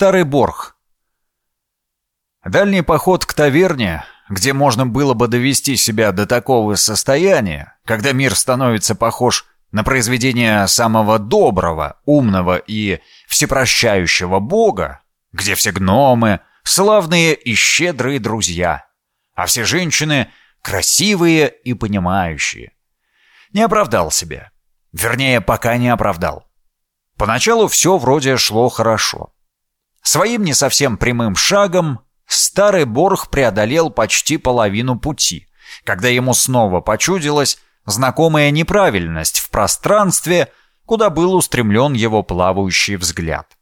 Старый Борг. Дальний поход к таверне, где можно было бы довести себя до такого состояния, когда мир становится похож на произведение самого доброго, умного и всепрощающего бога, где все гномы — славные и щедрые друзья, а все женщины — красивые и понимающие. Не оправдал себя. Вернее, пока не оправдал. Поначалу все вроде шло хорошо. Своим не совсем прямым шагом старый Борг преодолел почти половину пути, когда ему снова почудилась знакомая неправильность в пространстве, куда был устремлен его плавающий взгляд.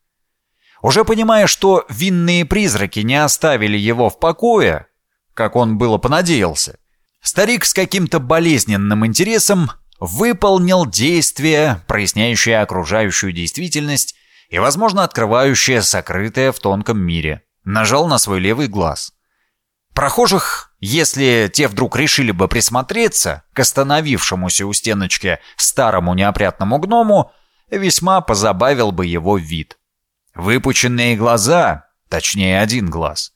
Уже понимая, что винные призраки не оставили его в покое, как он было понадеялся, старик с каким-то болезненным интересом выполнил действие, проясняющее окружающую действительность и, возможно, открывающее сокрытое в тонком мире. Нажал на свой левый глаз. Прохожих, если те вдруг решили бы присмотреться к остановившемуся у стеночки старому неопрятному гному, весьма позабавил бы его вид. Выпученные глаза, точнее один глаз.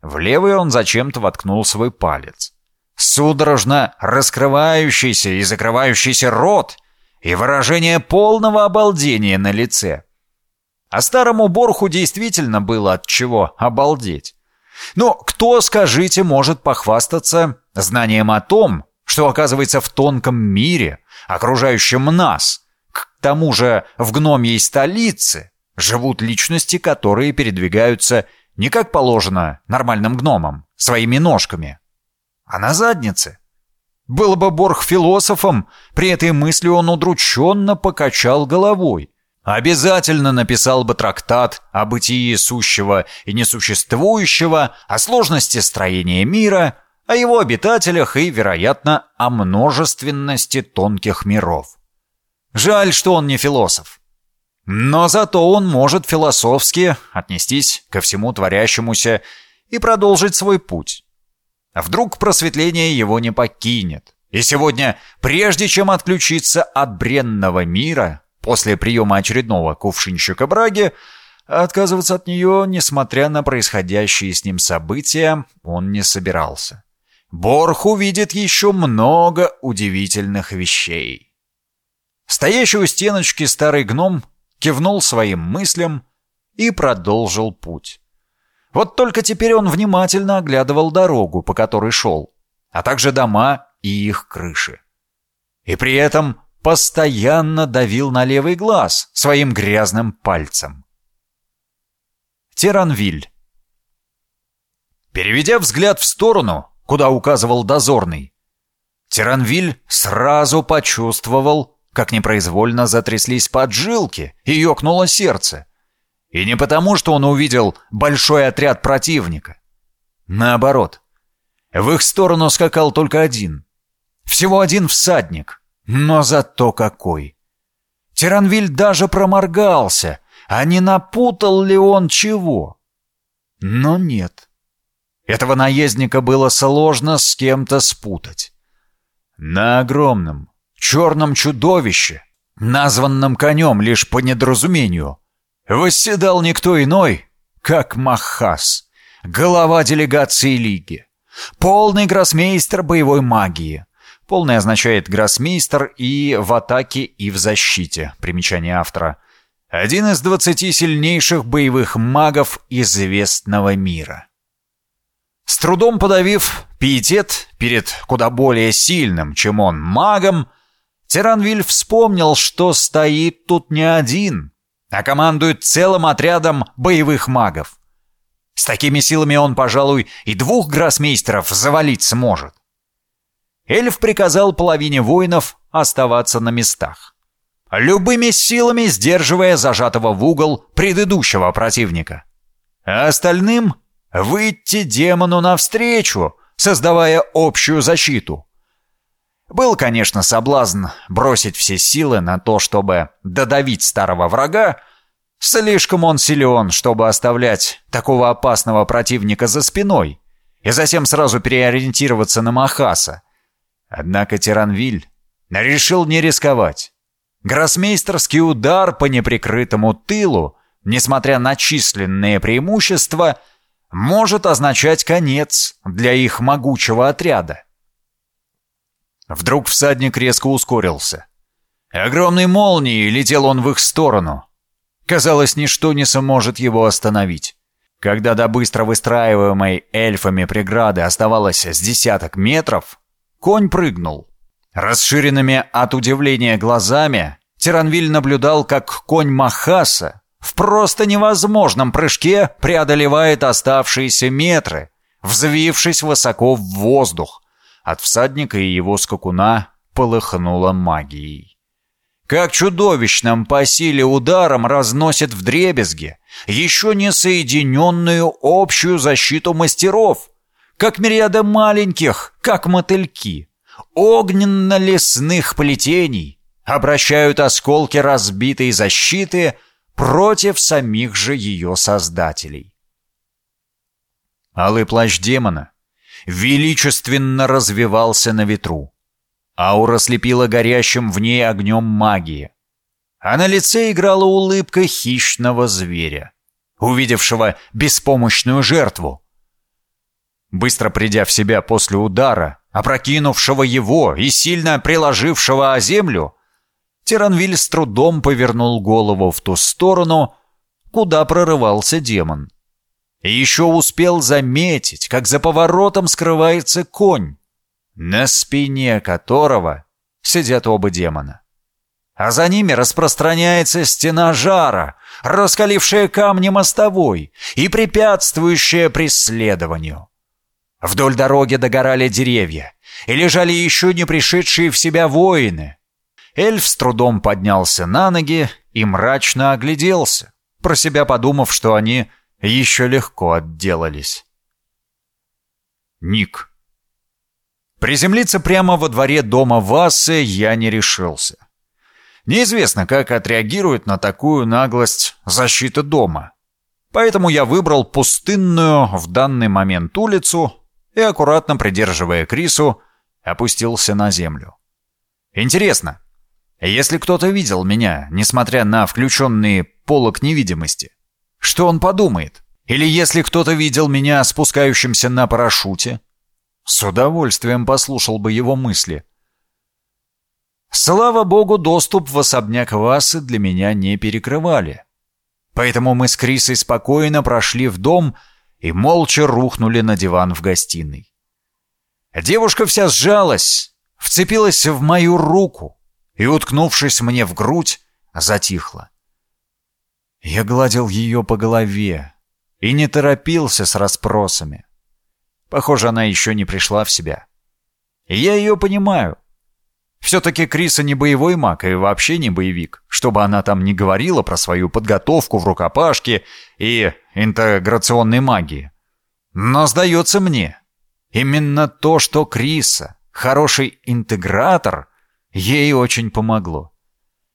В левый он зачем-то воткнул свой палец. Судорожно раскрывающийся и закрывающийся рот и выражение полного обалдения на лице. А старому Борху действительно было от чего обалдеть. Но кто, скажите, может похвастаться знанием о том, что оказывается в тонком мире, окружающем нас, к тому же в гномьей столице, живут личности, которые передвигаются не как положено нормальным гномам, своими ножками, а на заднице. Был бы Борх философом, при этой мысли он удрученно покачал головой. Обязательно написал бы трактат о бытии сущего и несуществующего, о сложности строения мира, о его обитателях и, вероятно, о множественности тонких миров. Жаль, что он не философ. Но зато он может философски отнестись ко всему творящемуся и продолжить свой путь. Вдруг просветление его не покинет. И сегодня, прежде чем отключиться от бренного мира, после приема очередного кувшинщика браги, отказываться от нее, несмотря на происходящие с ним события, он не собирался. Борх увидит еще много удивительных вещей. Стоящий у стеночки старый гном кивнул своим мыслям и продолжил путь. Вот только теперь он внимательно оглядывал дорогу, по которой шел, а также дома и их крыши. И при этом постоянно давил на левый глаз своим грязным пальцем. Теранвиль. Переведя взгляд в сторону, куда указывал дозорный, Тиранвиль сразу почувствовал, как непроизвольно затряслись поджилки и ёкнуло сердце. И не потому, что он увидел большой отряд противника. Наоборот. В их сторону скакал только один. Всего один всадник. Но зато какой. Тиранвиль даже проморгался, а не напутал ли он чего? Но нет. Этого наездника было сложно с кем-то спутать. На огромном, черном чудовище, названном конем лишь по недоразумению, восседал никто иной, как Махас, глава делегации Лиги, полный гроссмейстер боевой магии. Полный означает гроссмейстер и в атаке, и в защите, примечание автора. Один из двадцати сильнейших боевых магов известного мира. С трудом подавив пиетет перед куда более сильным, чем он, магом, Тиранвиль вспомнил, что стоит тут не один, а командует целым отрядом боевых магов. С такими силами он, пожалуй, и двух гроссмейстеров завалить сможет. Эльф приказал половине воинов оставаться на местах, любыми силами сдерживая зажатого в угол предыдущего противника. А остальным выйти демону навстречу, создавая общую защиту. Был, конечно, соблазн бросить все силы на то, чтобы додавить старого врага. Слишком он силен, чтобы оставлять такого опасного противника за спиной и затем сразу переориентироваться на Махаса. Однако Тиранвиль решил не рисковать. Гроссмейстерский удар по неприкрытому тылу несмотря на численные преимущества, может означать конец для их могучего отряда. Вдруг всадник резко ускорился. Огромной молнией летел он в их сторону. Казалось, ничто не сможет его остановить. Когда до быстро выстраиваемой эльфами преграды оставалось с десяток метров, конь прыгнул. Расширенными от удивления глазами Тиранвиль наблюдал, как конь Махаса в просто невозможном прыжке преодолевает оставшиеся метры, взвившись высоко в воздух. От всадника и его скакуна полыхнуло магией. Как чудовищным по силе ударом разносит в дребезги еще не соединенную общую защиту мастеров, как мириады маленьких, как мотыльки, огненно-лесных плетений, обращают осколки разбитой защиты против самих же ее создателей. Алый плащ демона величественно развивался на ветру. Аура слепила горящим в ней огнем магии. А на лице играла улыбка хищного зверя, увидевшего беспомощную жертву. Быстро придя в себя после удара, опрокинувшего его и сильно приложившего о землю, Тиранвиль с трудом повернул голову в ту сторону, куда прорывался демон. И еще успел заметить, как за поворотом скрывается конь, на спине которого сидят оба демона. А за ними распространяется стена жара, раскалившая камни мостовой и препятствующая преследованию. Вдоль дороги догорали деревья, и лежали еще не пришедшие в себя воины. Эльф с трудом поднялся на ноги и мрачно огляделся, про себя подумав, что они еще легко отделались. Ник. Приземлиться прямо во дворе дома Вассы я не решился. Неизвестно, как отреагирует на такую наглость защита дома. Поэтому я выбрал пустынную в данный момент улицу и, аккуратно придерживая Крису, опустился на землю. Интересно, если кто-то видел меня, несмотря на включенный полок невидимости, что он подумает? Или если кто-то видел меня спускающимся на парашюте? С удовольствием послушал бы его мысли. Слава богу, доступ в особняк Васы для меня не перекрывали. Поэтому мы с Крисой спокойно прошли в дом и молча рухнули на диван в гостиной. Девушка вся сжалась, вцепилась в мою руку и, уткнувшись мне в грудь, затихла. Я гладил ее по голове и не торопился с расспросами. Похоже, она еще не пришла в себя. И я ее понимаю. Все-таки Криса не боевой маг и вообще не боевик, чтобы она там не говорила про свою подготовку в рукопашке и интеграционной магии. Но сдается мне, именно то, что Криса, хороший интегратор, ей очень помогло.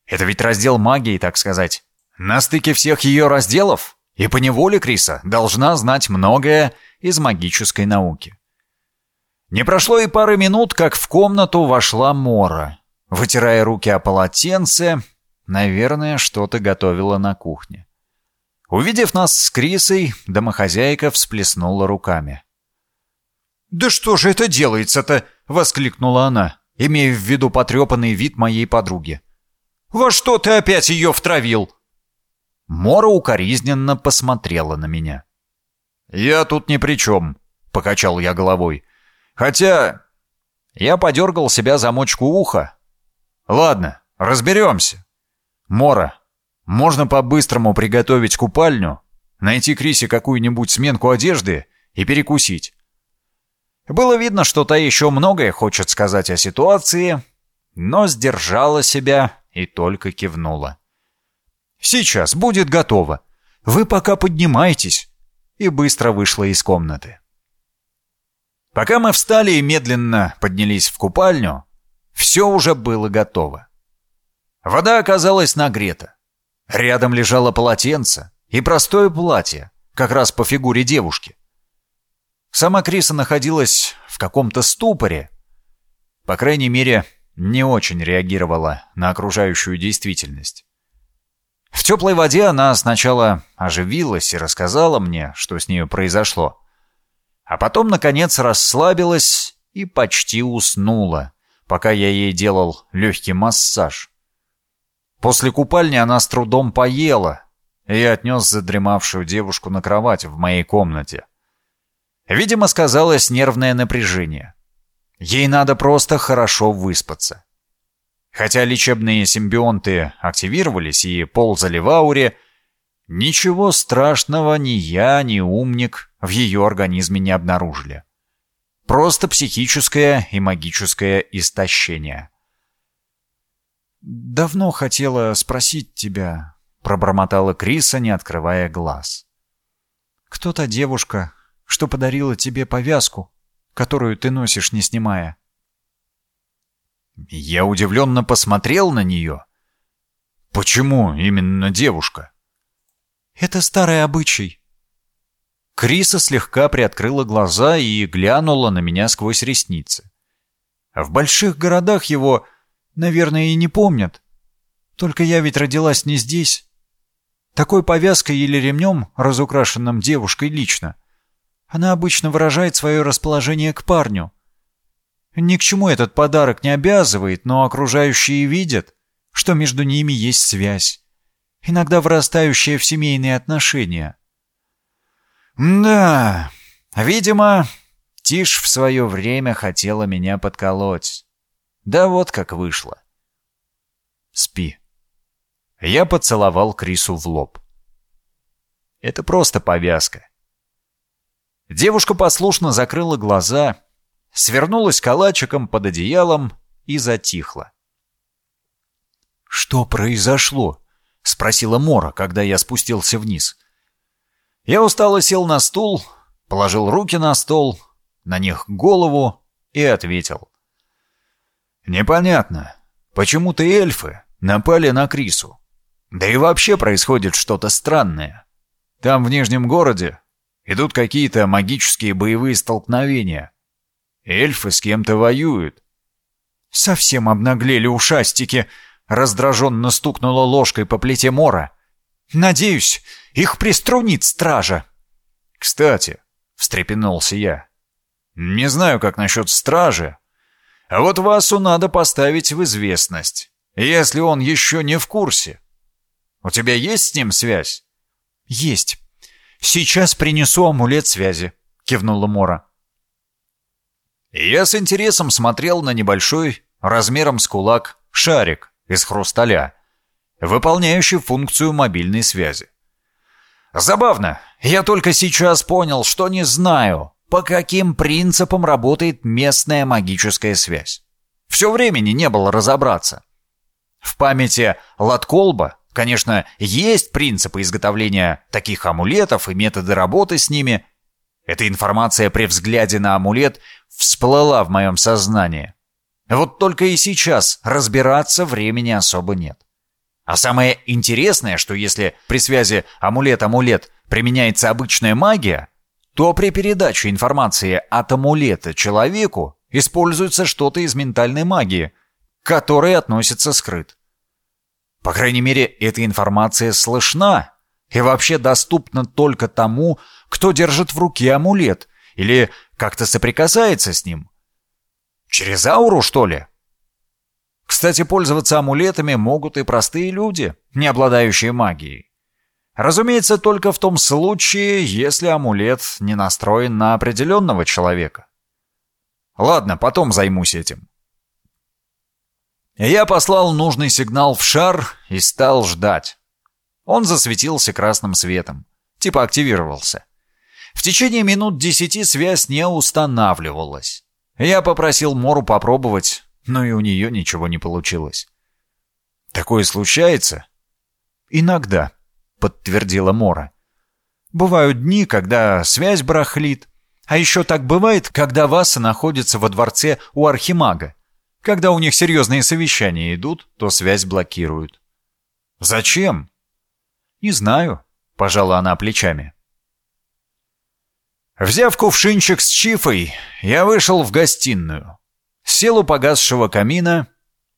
Это ведь раздел магии, так сказать. На стыке всех ее разделов, и по неволе Криса должна знать многое из магической науки. Не прошло и пары минут, как в комнату вошла Мора. Вытирая руки о полотенце, наверное, что-то готовила на кухне. Увидев нас с Крисой, домохозяйка всплеснула руками. «Да что же это делается-то?» — воскликнула она, имея в виду потрепанный вид моей подруги. «Во что ты опять ее втравил?» Мора укоризненно посмотрела на меня. «Я тут ни при чем», — покачал я головой. «Хотя...» Я подергал себя замочку уха. «Ладно, разберемся. Мора, можно по-быстрому приготовить купальню, найти Крисе какую-нибудь сменку одежды и перекусить». Было видно, что та еще многое хочет сказать о ситуации, но сдержала себя и только кивнула. Сейчас будет готово. Вы пока поднимайтесь». И быстро вышла из комнаты. Пока мы встали и медленно поднялись в купальню, все уже было готово. Вода оказалась нагрета. Рядом лежало полотенце и простое платье, как раз по фигуре девушки. Сама Криса находилась в каком-то ступоре. По крайней мере, не очень реагировала на окружающую действительность. В теплой воде она сначала оживилась и рассказала мне, что с нею произошло. А потом, наконец, расслабилась и почти уснула, пока я ей делал легкий массаж. После купальни она с трудом поела, и я отнес задремавшую девушку на кровать в моей комнате. Видимо, сказалось нервное напряжение. Ей надо просто хорошо выспаться. Хотя лечебные симбионты активировались и ползали в ауре, ничего страшного ни я, ни умник в ее организме не обнаружили. Просто психическое и магическое истощение. «Давно хотела спросить тебя», — пробормотала Криса, не открывая глаз. «Кто та девушка, что подарила тебе повязку, которую ты носишь, не снимая?» Я удивленно посмотрел на нее. «Почему именно девушка?» «Это старый обычай». Криса слегка приоткрыла глаза и глянула на меня сквозь ресницы. В больших городах его, наверное, и не помнят. Только я ведь родилась не здесь. Такой повязкой или ремнем, разукрашенным девушкой лично, она обычно выражает свое расположение к парню. Ни к чему этот подарок не обязывает, но окружающие видят, что между ними есть связь, иногда вырастающая в семейные отношения. «Да, видимо, Тиш в свое время хотела меня подколоть. Да вот как вышло. Спи». Я поцеловал Крису в лоб. «Это просто повязка. Девушка послушно закрыла глаза, свернулась калачиком под одеялом и затихла. «Что произошло?» — спросила Мора, когда я спустился вниз. Я устало сел на стул, положил руки на стол, на них голову и ответил. «Непонятно, почему-то эльфы напали на Крису. Да и вообще происходит что-то странное. Там, в Нижнем городе, Идут какие-то магические боевые столкновения. Эльфы с кем-то воюют. Совсем обнаглели ушастики, раздраженно стукнула ложкой по плите Мора. Надеюсь, их приструнит стража. Кстати, встрепенулся я. Не знаю, как насчет стражи, а вот Васу надо поставить в известность, если он еще не в курсе. У тебя есть с ним связь? Есть. «Сейчас принесу амулет связи», — кивнула Мора. Я с интересом смотрел на небольшой, размером с кулак, шарик из хрусталя, выполняющий функцию мобильной связи. Забавно, я только сейчас понял, что не знаю, по каким принципам работает местная магическая связь. Все времени не было разобраться. В памяти Латколба Конечно, есть принципы изготовления таких амулетов и методы работы с ними. Эта информация при взгляде на амулет всплыла в моем сознании. Вот только и сейчас разбираться времени особо нет. А самое интересное, что если при связи амулет-амулет применяется обычная магия, то при передаче информации от амулета человеку используется что-то из ментальной магии, к которой относится скрыт. По крайней мере, эта информация слышна и вообще доступна только тому, кто держит в руке амулет или как-то соприкасается с ним. Через ауру, что ли? Кстати, пользоваться амулетами могут и простые люди, не обладающие магией. Разумеется, только в том случае, если амулет не настроен на определенного человека. Ладно, потом займусь этим. Я послал нужный сигнал в шар и стал ждать. Он засветился красным светом. Типа активировался. В течение минут десяти связь не устанавливалась. Я попросил Мору попробовать, но и у нее ничего не получилось. «Такое случается?» «Иногда», — подтвердила Мора. «Бывают дни, когда связь барахлит, а еще так бывает, когда Васа находится во дворце у Архимага. Когда у них серьезные совещания идут, то связь блокируют. «Зачем?» «Не знаю», — пожала она плечами. Взяв кувшинчик с чифой, я вышел в гостиную. Сел у погасшего камина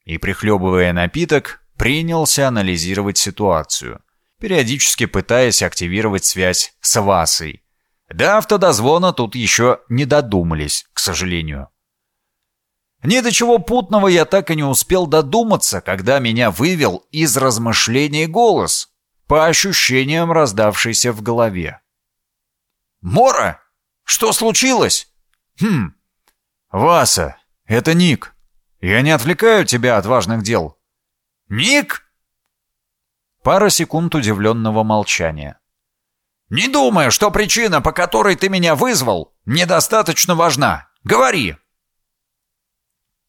и, прихлебывая напиток, принялся анализировать ситуацию, периодически пытаясь активировать связь с Васой. До автодозвона тут еще не додумались, к сожалению. Ни до чего путного я так и не успел додуматься, когда меня вывел из размышлений голос, по ощущениям раздавшийся в голове. «Мора, что случилось?» «Хм, Васа, это Ник. Я не отвлекаю тебя от важных дел». «Ник?» Пара секунд удивленного молчания. «Не думаю, что причина, по которой ты меня вызвал, недостаточно важна. Говори!»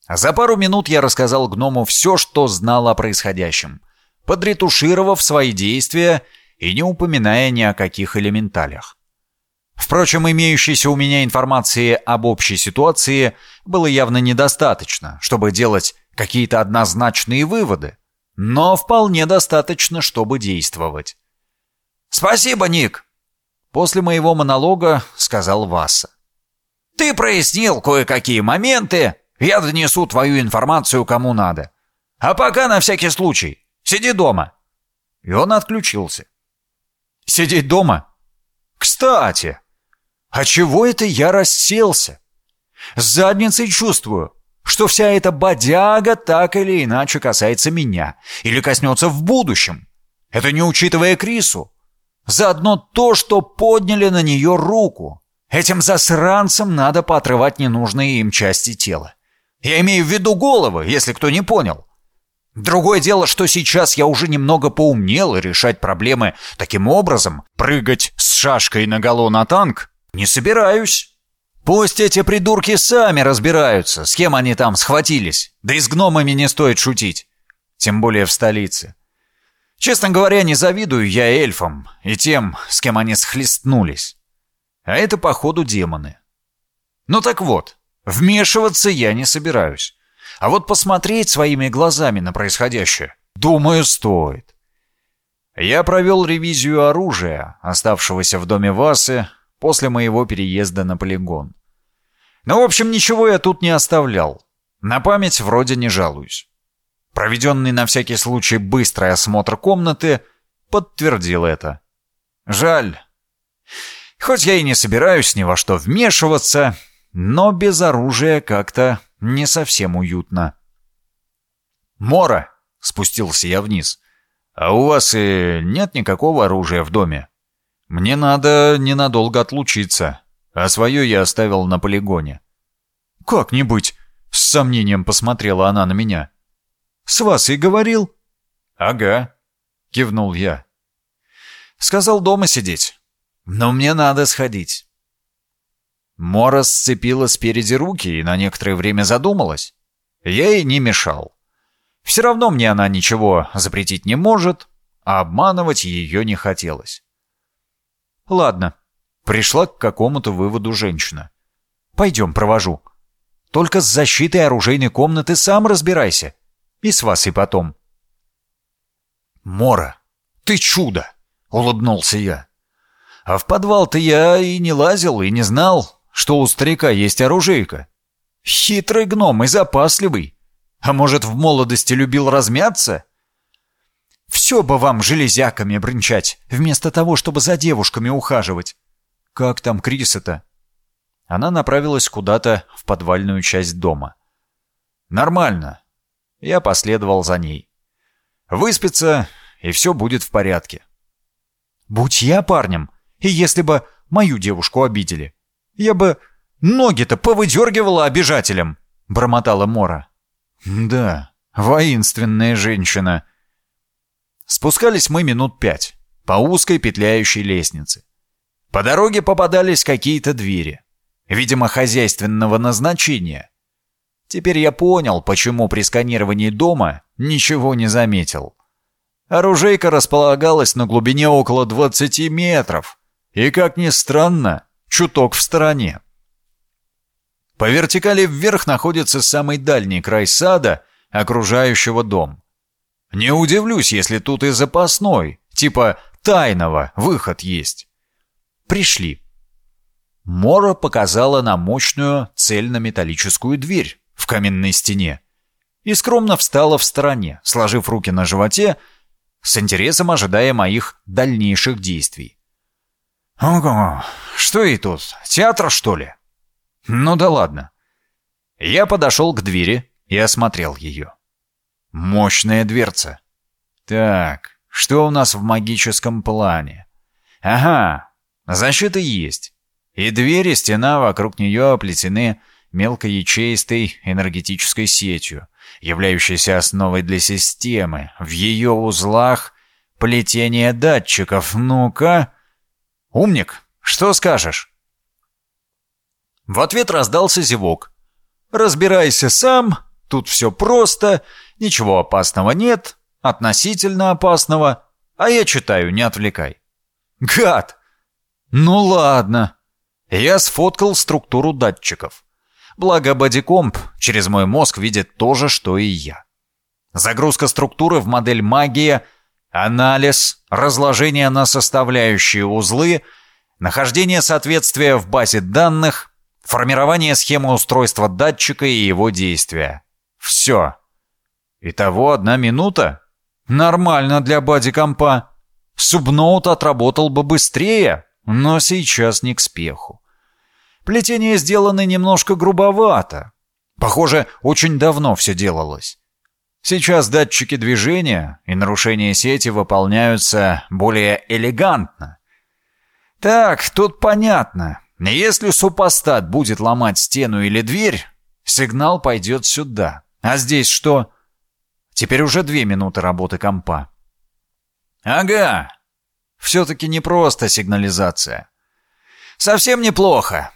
За пару минут я рассказал гному все, что знал о происходящем, подретушировав свои действия и не упоминая ни о каких элементалях. Впрочем, имеющейся у меня информации об общей ситуации было явно недостаточно, чтобы делать какие-то однозначные выводы, но вполне достаточно, чтобы действовать. «Спасибо, Ник!» После моего монолога сказал Васа. «Ты прояснил кое-какие моменты, я донесу твою информацию кому надо. А пока на всякий случай. Сиди дома». И он отключился. «Сидеть дома? Кстати, а чего это я расселся? С задницей чувствую, что вся эта бодяга так или иначе касается меня или коснется в будущем. Это не учитывая Крису. Заодно то, что подняли на нее руку. Этим засранцам надо поотрывать ненужные им части тела. Я имею в виду головы, если кто не понял. Другое дело, что сейчас я уже немного поумнел решать проблемы таким образом, прыгать с шашкой наголо на танк, не собираюсь. Пусть эти придурки сами разбираются, с кем они там схватились. Да и с гномами не стоит шутить. Тем более в столице. Честно говоря, не завидую я эльфам и тем, с кем они схлестнулись. А это, походу, демоны. Ну так вот, Вмешиваться я не собираюсь. А вот посмотреть своими глазами на происходящее, думаю, стоит. Я провел ревизию оружия, оставшегося в доме Васы, после моего переезда на полигон. Ну, в общем, ничего я тут не оставлял. На память вроде не жалуюсь. Проведенный на всякий случай быстрый осмотр комнаты подтвердил это. Жаль. Хоть я и не собираюсь ни во что вмешиваться, но без оружия как-то не совсем уютно. «Мора!» — спустился я вниз. «А у вас и нет никакого оружия в доме? Мне надо ненадолго отлучиться, а свое я оставил на полигоне». «Как не быть?» — с сомнением посмотрела она на меня. «С вас и говорил?» «Ага», — кивнул я. «Сказал дома сидеть, но мне надо сходить. Мора сцепила спереди руки и на некоторое время задумалась. Я ей не мешал. Все равно мне она ничего запретить не может, а обманывать ее не хотелось. Ладно, пришла к какому-то выводу женщина. Пойдем, провожу. Только с защитой оружейной комнаты сам разбирайся. И с вас и потом. Мора, ты чудо! Улыбнулся я. А в подвал-то я и не лазил, и не знал, что у старика есть оружейка. Хитрый гном и запасливый. А может, в молодости любил размяться? Все бы вам железяками бренчать, вместо того, чтобы за девушками ухаживать. Как там Криса-то? Она направилась куда-то в подвальную часть дома. Нормально. Я последовал за ней. Выспится, и все будет в порядке. Будь я парнем, и если бы мою девушку обидели, я бы ноги-то повыдергивала обижателям!» — бормотала Мора. «Да, воинственная женщина!» Спускались мы минут пять по узкой петляющей лестнице. По дороге попадались какие-то двери, видимо, хозяйственного назначения. Теперь я понял, почему при сканировании дома ничего не заметил. Оружейка располагалась на глубине около 20 метров, и, как ни странно, чуток в стороне. По вертикали вверх находится самый дальний край сада, окружающего дом. Не удивлюсь, если тут и запасной, типа тайного, выход есть. Пришли. Мора показала на мощную цельнометаллическую дверь в каменной стене. и скромно встала в стороне, сложив руки на животе, с интересом ожидая моих дальнейших действий. «Ого, что и тут, театр, что ли?» «Ну да ладно». Я подошел к двери и осмотрел ее. Мощная дверца. Так, что у нас в магическом плане? Ага, защита есть. И дверь, и стена вокруг нее оплетены мелкоячеистой энергетической сетью, являющейся основой для системы. В ее узлах плетение датчиков. Ну-ка... «Умник, что скажешь?» В ответ раздался зевок. «Разбирайся сам, тут все просто, ничего опасного нет, относительно опасного, а я читаю, не отвлекай». «Гад! Ну ладно». Я сфоткал структуру датчиков. Благо, бодикомп через мой мозг видит то же, что и я. Загрузка структуры в модель магия, анализ, разложение на составляющие узлы, нахождение соответствия в базе данных, формирование схемы устройства датчика и его действия. Все. Итого одна минута? Нормально для бади-компа. Субноут отработал бы быстрее, но сейчас не к спеху. Плетение сделано немножко грубовато. Похоже, очень давно все делалось. Сейчас датчики движения и нарушения сети выполняются более элегантно. Так, тут понятно. Если супостат будет ломать стену или дверь, сигнал пойдет сюда. А здесь что? Теперь уже две минуты работы компа. Ага. Все-таки не просто сигнализация. Совсем неплохо.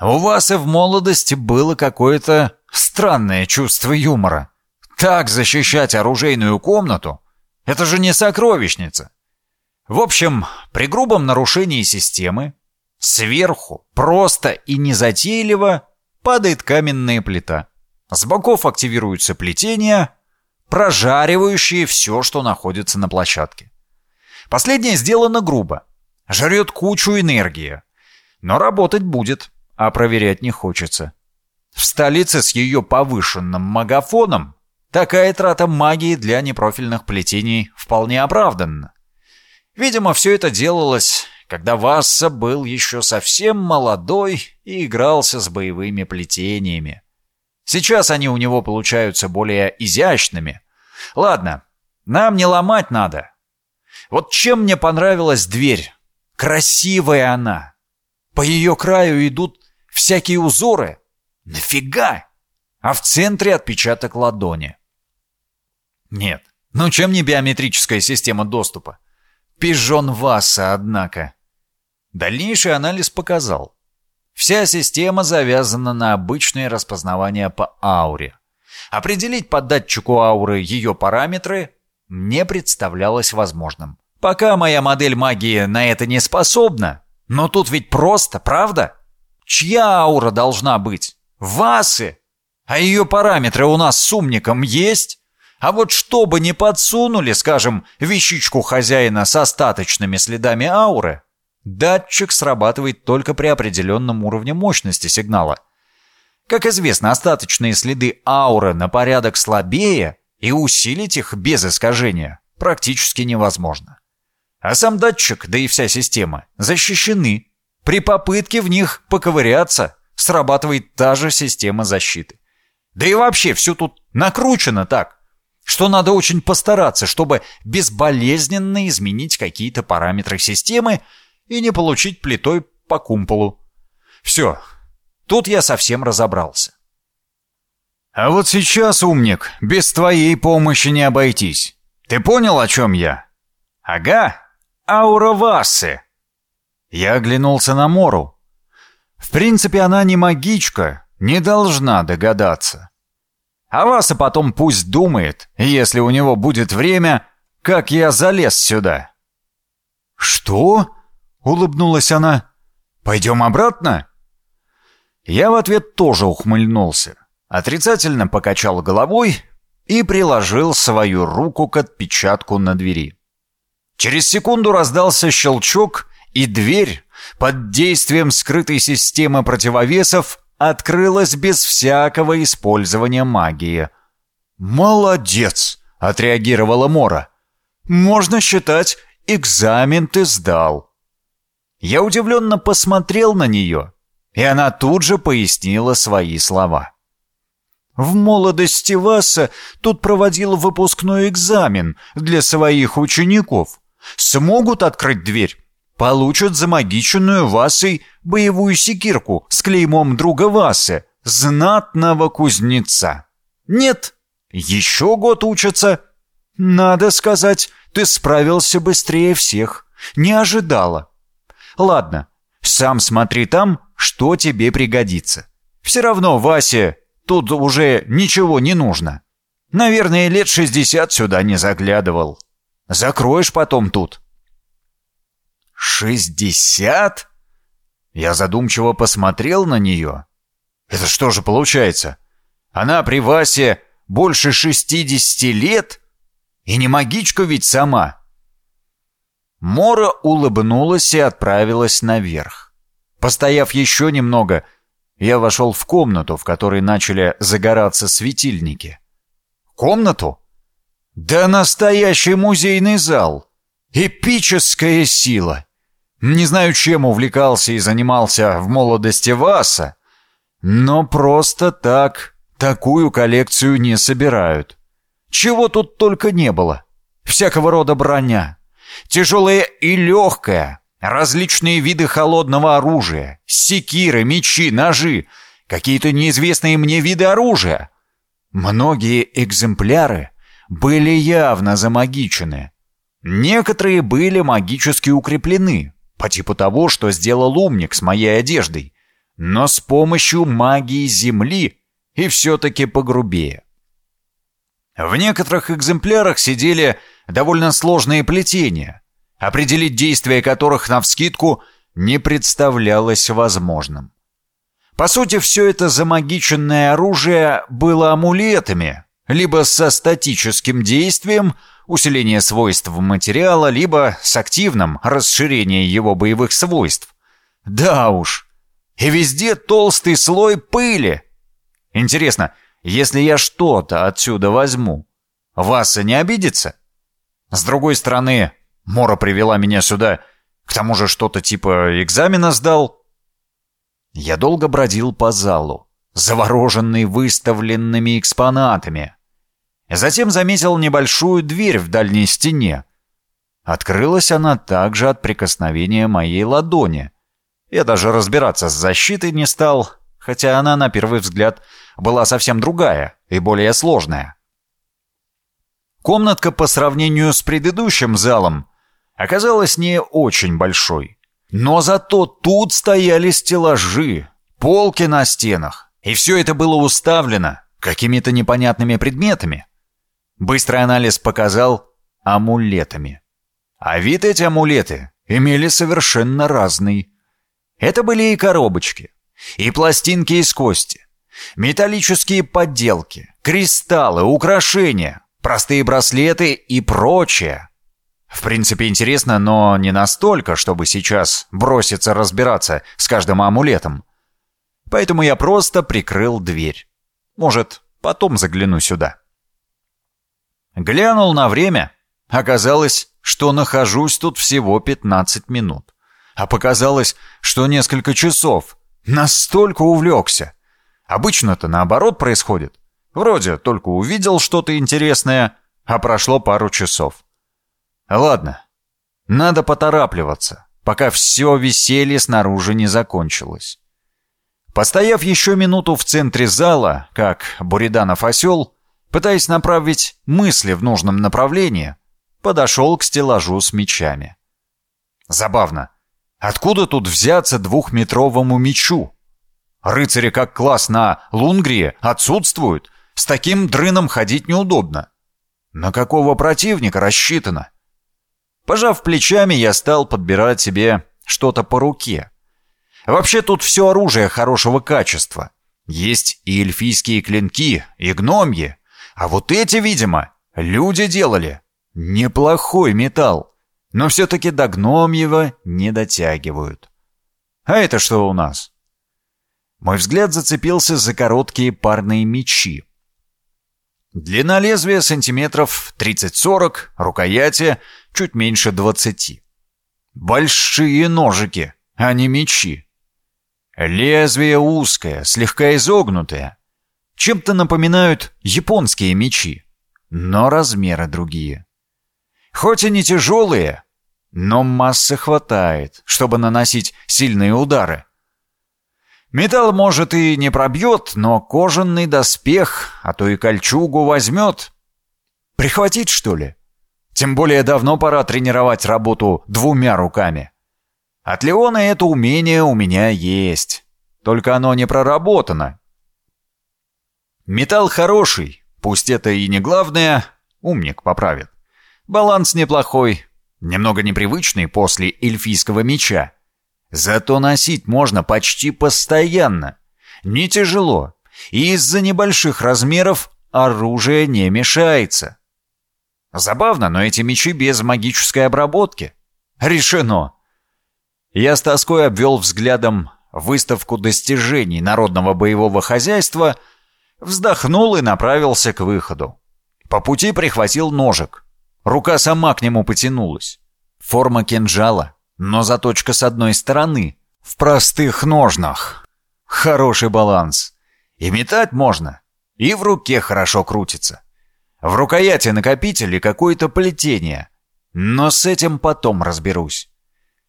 У вас и в молодости было какое-то странное чувство юмора. Так защищать оружейную комнату — это же не сокровищница. В общем, при грубом нарушении системы сверху просто и незатейливо падает каменная плита. С боков активируются плетения, прожаривающие все, что находится на площадке. Последнее сделано грубо. Жрет кучу энергии. Но работать будет а проверять не хочется. В столице с ее повышенным магафоном такая трата магии для непрофильных плетений вполне оправданна. Видимо, все это делалось, когда Васса был еще совсем молодой и игрался с боевыми плетениями. Сейчас они у него получаются более изящными. Ладно, нам не ломать надо. Вот чем мне понравилась дверь. Красивая она. По ее краю идут всякие узоры. Нафига? А в центре отпечаток ладони. Нет, ну чем не биометрическая система доступа? Пижон Васа, однако. Дальнейший анализ показал. Вся система завязана на обычное распознавание по ауре. Определить по датчику ауры ее параметры не представлялось возможным. Пока моя модель магии на это не способна. Но тут ведь просто, правда? Чья аура должна быть? Васы! А ее параметры у нас с умником есть? А вот чтобы не подсунули, скажем, вещичку хозяина с остаточными следами ауры, датчик срабатывает только при определенном уровне мощности сигнала. Как известно, остаточные следы ауры на порядок слабее, и усилить их без искажения практически невозможно. А сам датчик, да и вся система, защищены при попытке в них поковыряться срабатывает та же система защиты. Да и вообще все тут накручено так, что надо очень постараться, чтобы безболезненно изменить какие-то параметры системы и не получить плитой по кумполу. Все, тут я совсем разобрался. А вот сейчас, умник, без твоей помощи не обойтись. Ты понял, о чем я? Ага, аура Вассы. Я оглянулся на Мору. В принципе, она не магичка, не должна догадаться. А Васа потом пусть думает, если у него будет время, как я залез сюда. «Что?» — улыбнулась она. «Пойдем обратно?» Я в ответ тоже ухмыльнулся, отрицательно покачал головой и приложил свою руку к отпечатку на двери. Через секунду раздался щелчок, и дверь под действием скрытой системы противовесов открылась без всякого использования магии. «Молодец!» — отреагировала Мора. «Можно считать, экзамен ты сдал». Я удивленно посмотрел на нее, и она тут же пояснила свои слова. В молодости Васа тут проводил выпускной экзамен для своих учеников. Смогут открыть дверь, получат замагиченную Васой боевую секирку с клеймом друга Васы, знатного кузнеца. Нет, еще год учатся. Надо сказать, ты справился быстрее всех. Не ожидала. Ладно, сам смотри там, что тебе пригодится. Все равно Васе тут уже ничего не нужно. Наверное, лет шестьдесят сюда не заглядывал. Закроешь потом тут. Шестьдесят? Я задумчиво посмотрел на нее. Это что же получается? Она при Васе больше шестидесяти лет? И не магичка ведь сама. Мора улыбнулась и отправилась наверх. Постояв еще немного, я вошел в комнату, в которой начали загораться светильники. Комнату? Да настоящий музейный зал! Эпическая сила! Не знаю, чем увлекался и занимался в молодости Васа, но просто так такую коллекцию не собирают. Чего тут только не было. Всякого рода броня, Тяжелое и легкое, различные виды холодного оружия, секиры, мечи, ножи, какие-то неизвестные мне виды оружия. Многие экземпляры были явно замагичены. Некоторые были магически укреплены, по типу того, что сделал умник с моей одеждой, но с помощью магии Земли и все-таки погрубее. В некоторых экземплярах сидели довольно сложные плетения, определить действие которых навскидку не представлялось возможным. По сути, все это замагиченное оружие было амулетами, либо со статическим действием, усиление свойств материала, либо с активным расширением его боевых свойств. Да уж, и везде толстый слой пыли. Интересно, если я что-то отсюда возьму, Васа не обидится? С другой стороны, Мора привела меня сюда, к тому же что-то типа экзамена сдал. Я долго бродил по залу, завороженный выставленными экспонатами. Затем заметил небольшую дверь в дальней стене. Открылась она также от прикосновения моей ладони. Я даже разбираться с защитой не стал, хотя она, на первый взгляд, была совсем другая и более сложная. Комнатка по сравнению с предыдущим залом оказалась не очень большой. Но зато тут стояли стеллажи, полки на стенах, и все это было уставлено какими-то непонятными предметами. Быстрый анализ показал амулетами. А вид эти амулеты имели совершенно разный. Это были и коробочки, и пластинки из кости, металлические подделки, кристаллы, украшения, простые браслеты и прочее. В принципе, интересно, но не настолько, чтобы сейчас броситься разбираться с каждым амулетом. Поэтому я просто прикрыл дверь. Может, потом загляну сюда. Глянул на время. Оказалось, что нахожусь тут всего 15 минут. А показалось, что несколько часов. Настолько увлекся. Обычно-то наоборот происходит. Вроде только увидел что-то интересное, а прошло пару часов. Ладно, надо поторапливаться, пока все веселье снаружи не закончилось. Постояв еще минуту в центре зала, как Буриданов осел, пытаясь направить мысли в нужном направлении, подошел к стеллажу с мечами. Забавно, откуда тут взяться двухметровому мечу? Рыцари как класс на Лунгрии отсутствуют, с таким дрыном ходить неудобно. На какого противника рассчитано? Пожав плечами, я стал подбирать себе что-то по руке. Вообще тут все оружие хорошего качества. Есть и эльфийские клинки, и гномьи. А вот эти, видимо, люди делали. Неплохой металл. Но все-таки до гномьего не дотягивают. А это что у нас? Мой взгляд зацепился за короткие парные мечи. Длина лезвия сантиметров 30-40, рукояти чуть меньше 20. Большие ножики, а не мечи. Лезвие узкое, слегка изогнутое. Чем-то напоминают японские мечи, но размеры другие. Хоть и не тяжелые, но массы хватает, чтобы наносить сильные удары. Металл, может, и не пробьет, но кожаный доспех, а то и кольчугу возьмет. Прихватить, что ли? Тем более давно пора тренировать работу двумя руками. От Леона это умение у меня есть. Только оно не проработано. Металл хороший, пусть это и не главное, умник поправит. Баланс неплохой, немного непривычный после эльфийского меча. Зато носить можно почти постоянно. Не тяжело. И из-за небольших размеров оружие не мешается. Забавно, но эти мечи без магической обработки. Решено. Я с тоской обвел взглядом выставку достижений народного боевого хозяйства, вздохнул и направился к выходу. По пути прихватил ножик. Рука сама к нему потянулась. Форма кинжала, но заточка с одной стороны, в простых ножнах. Хороший баланс. И метать можно, и в руке хорошо крутится. В рукояти накопитель и какое-то плетение. Но с этим потом разберусь.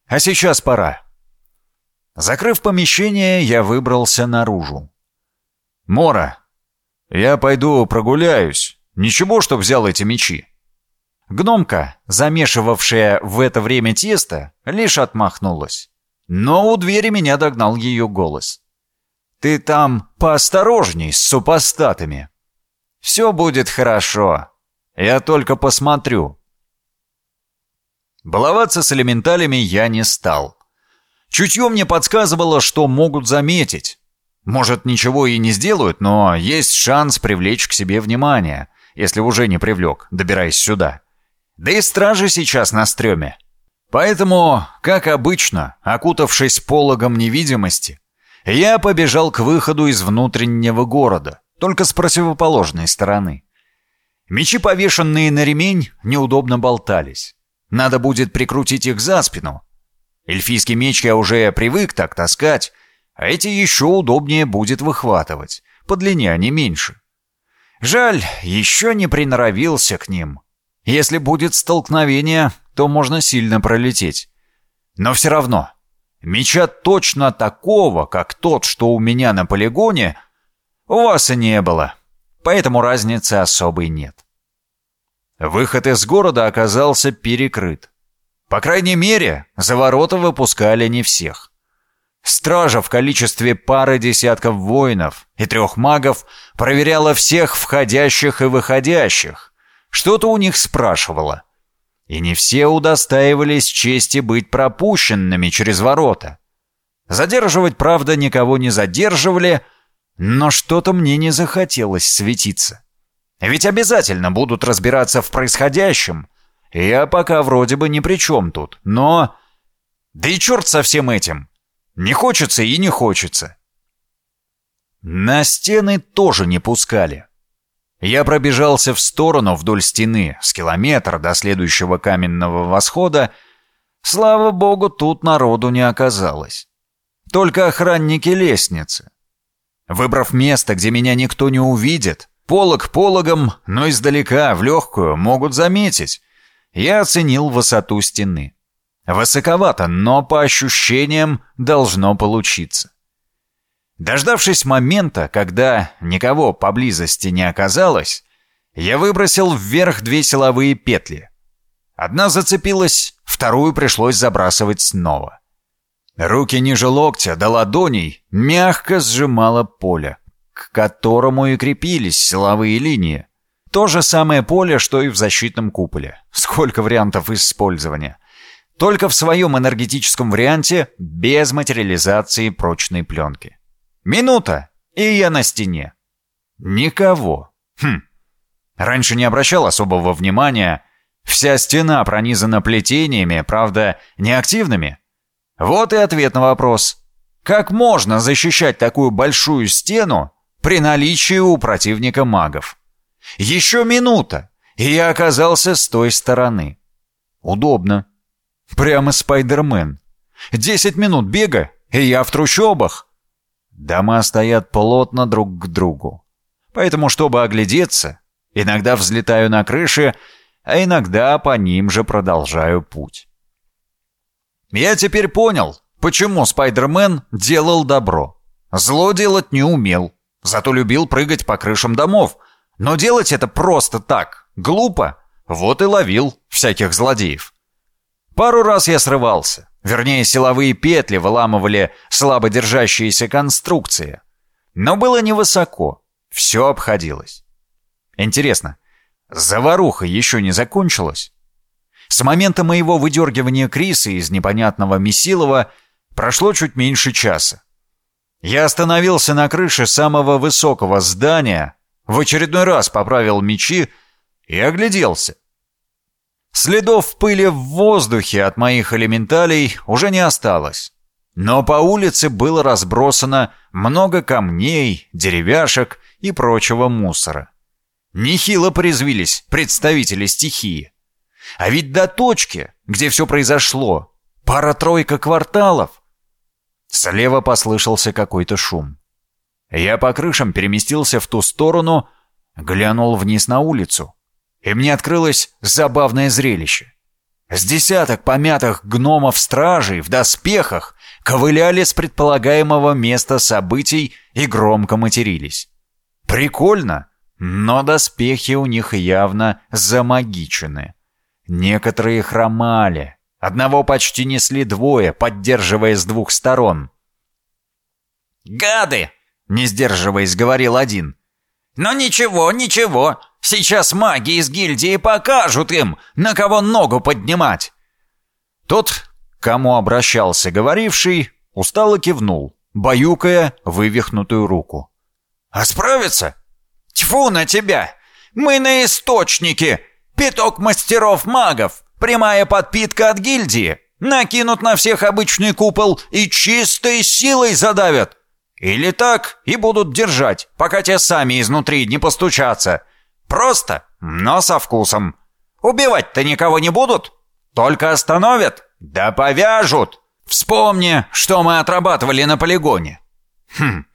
А сейчас пора. Закрыв помещение, я выбрался наружу. «Мора, я пойду прогуляюсь. Ничего, что взял эти мечи?» Гномка, замешивавшая в это время тесто, лишь отмахнулась. Но у двери меня догнал ее голос. «Ты там поосторожней с супостатами. Все будет хорошо. Я только посмотрю». Баловаться с элементалями я не стал. Чутье мне подсказывало, что могут заметить. Может, ничего и не сделают, но есть шанс привлечь к себе внимание, если уже не привлек, добираясь сюда. Да и стражи сейчас на стреме. Поэтому, как обычно, окутавшись пологом невидимости, я побежал к выходу из внутреннего города, только с противоположной стороны. Мечи, повешенные на ремень, неудобно болтались. Надо будет прикрутить их за спину. Эльфийский меч я уже привык так таскать, а эти еще удобнее будет выхватывать, по длине они меньше. Жаль, еще не приноровился к ним. Если будет столкновение, то можно сильно пролететь. Но все равно, меча точно такого, как тот, что у меня на полигоне, у вас и не было. Поэтому разницы особой нет. Выход из города оказался перекрыт. По крайней мере, за ворота выпускали не всех. Стража в количестве пары десятков воинов и трех магов проверяла всех входящих и выходящих, что-то у них спрашивала. И не все удостаивались чести быть пропущенными через ворота. Задерживать, правда, никого не задерживали, но что-то мне не захотелось светиться. Ведь обязательно будут разбираться в происходящем. Я пока вроде бы ни при чем тут, но... Да и черт со всем этим. Не хочется и не хочется. На стены тоже не пускали. Я пробежался в сторону вдоль стены, с километра до следующего каменного восхода. Слава богу, тут народу не оказалось. Только охранники лестницы. Выбрав место, где меня никто не увидит, полог пологом, но издалека, в легкую, могут заметить, я оценил высоту стены. Высоковато, но по ощущениям должно получиться. Дождавшись момента, когда никого поблизости не оказалось, я выбросил вверх две силовые петли. Одна зацепилась, вторую пришлось забрасывать снова. Руки ниже локтя до ладоней мягко сжимало поле, к которому и крепились силовые линии. То же самое поле, что и в защитном куполе. Сколько вариантов использования. Только в своем энергетическом варианте без материализации прочной пленки. Минута, и я на стене. Никого. Хм. Раньше не обращал особого внимания. Вся стена пронизана плетениями, правда, неактивными. Вот и ответ на вопрос. Как можно защищать такую большую стену при наличии у противника магов? Еще минута, и я оказался с той стороны. Удобно. Прямо Спайдермен. Десять минут бега, и я в трущобах. Дома стоят плотно друг к другу. Поэтому, чтобы оглядеться, иногда взлетаю на крыши, а иногда по ним же продолжаю путь. Я теперь понял, почему Спайдермен делал добро. Зло делать не умел, зато любил прыгать по крышам домов. Но делать это просто так, глупо, вот и ловил всяких злодеев. Пару раз я срывался. Вернее, силовые петли выламывали слабо держащиеся конструкции. Но было невысоко. Все обходилось. Интересно, заваруха еще не закончилась? С момента моего выдергивания Криса из непонятного Месилова прошло чуть меньше часа. Я остановился на крыше самого высокого здания, в очередной раз поправил мечи и огляделся. Следов пыли в воздухе от моих элементалей уже не осталось. Но по улице было разбросано много камней, деревяшек и прочего мусора. Нехило призвились представители стихии. А ведь до точки, где все произошло, пара-тройка кварталов. Слева послышался какой-то шум. Я по крышам переместился в ту сторону, глянул вниз на улицу и мне открылось забавное зрелище. С десяток помятых гномов-стражей в доспехах ковыляли с предполагаемого места событий и громко матерились. Прикольно, но доспехи у них явно замагичены. Некоторые хромали, одного почти несли двое, поддерживая с двух сторон. «Гады!» — не сдерживаясь, говорил один. «Но ничего, ничего, Сейчас маги из гильдии покажут им, на кого ногу поднимать!» Тот, кому обращался говоривший, устало кивнул, баюкая вывихнутую руку. «А справится? Тьфу на тебя! Мы на источнике! Пяток мастеров-магов! Прямая подпитка от гильдии! Накинут на всех обычный купол и чистой силой задавят! Или так и будут держать, пока те сами изнутри не постучатся!» Просто, но со вкусом. Убивать-то никого не будут, только остановят, да повяжут. Вспомни, что мы отрабатывали на полигоне. Хм,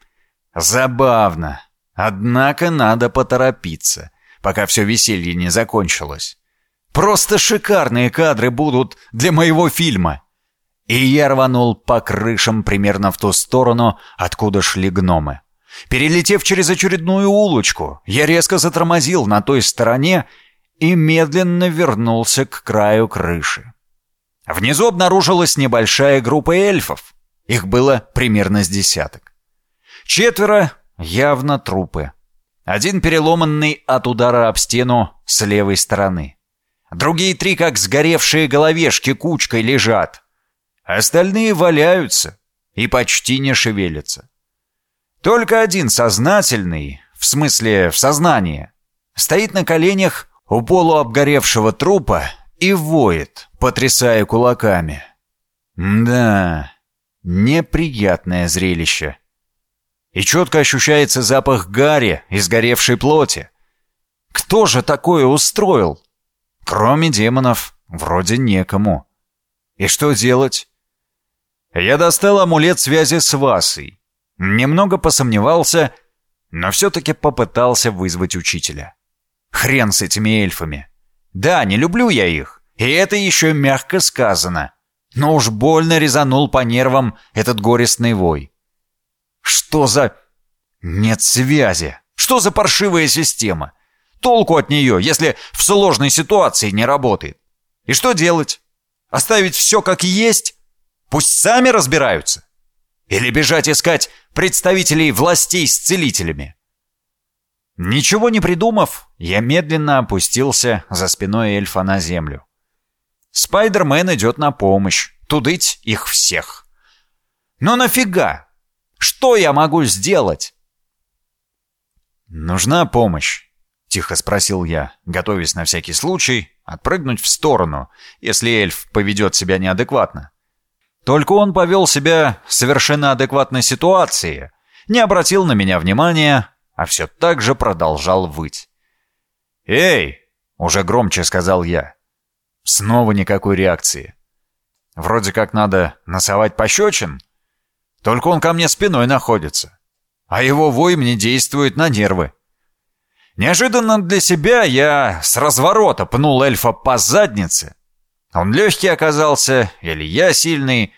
забавно. Однако надо поторопиться, пока все веселье не закончилось. Просто шикарные кадры будут для моего фильма. И я рванул по крышам примерно в ту сторону, откуда шли гномы. Перелетев через очередную улочку, я резко затормозил на той стороне и медленно вернулся к краю крыши. Внизу обнаружилась небольшая группа эльфов. Их было примерно с десяток. Четверо — явно трупы. Один переломанный от удара об стену с левой стороны. Другие три, как сгоревшие головешки, кучкой лежат. Остальные валяются и почти не шевелятся. Только один сознательный, в смысле в сознании, стоит на коленях у полуобгоревшего трупа и воет, потрясая кулаками. Да, неприятное зрелище. И четко ощущается запах гари и сгоревшей плоти. Кто же такое устроил? Кроме демонов, вроде некому. И что делать? Я достал амулет связи с Васой Немного посомневался, но все-таки попытался вызвать учителя. Хрен с этими эльфами. Да, не люблю я их, и это еще мягко сказано. Но уж больно резанул по нервам этот горестный вой. Что за... Нет связи. Что за паршивая система? Толку от нее, если в сложной ситуации не работает. И что делать? Оставить все как есть? Пусть сами разбираются. Или бежать искать представителей властей с целителями? Ничего не придумав, я медленно опустился за спиной эльфа на землю. Спайдермен идет на помощь, тудыть их всех. Но нафига? Что я могу сделать? «Нужна помощь?» — тихо спросил я, готовясь на всякий случай отпрыгнуть в сторону, если эльф поведет себя неадекватно. Только он повел себя совершенно адекватной ситуации, не обратил на меня внимания, а все так же продолжал выть. «Эй!» — уже громче сказал я. Снова никакой реакции. Вроде как надо носовать пощечин. Только он ко мне спиной находится. А его вой мне действует на нервы. Неожиданно для себя я с разворота пнул эльфа по заднице. Он легкий оказался, или я сильный.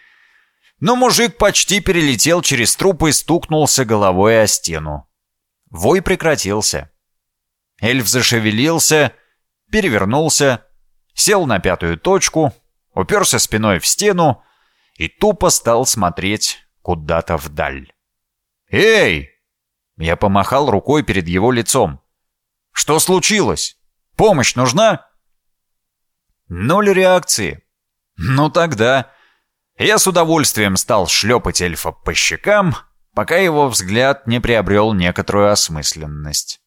Но мужик почти перелетел через труп и стукнулся головой о стену. Вой прекратился. Эльф зашевелился, перевернулся, сел на пятую точку, уперся спиной в стену и тупо стал смотреть куда-то вдаль. «Эй!» Я помахал рукой перед его лицом. Что случилось? Помощь нужна?» Ноль реакции. Ну тогда... Я с удовольствием стал шлепать эльфа по щекам, пока его взгляд не приобрел некоторую осмысленность.